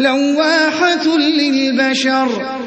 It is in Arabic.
لَوَّاحَةٌ لِّلْبَشَرِ.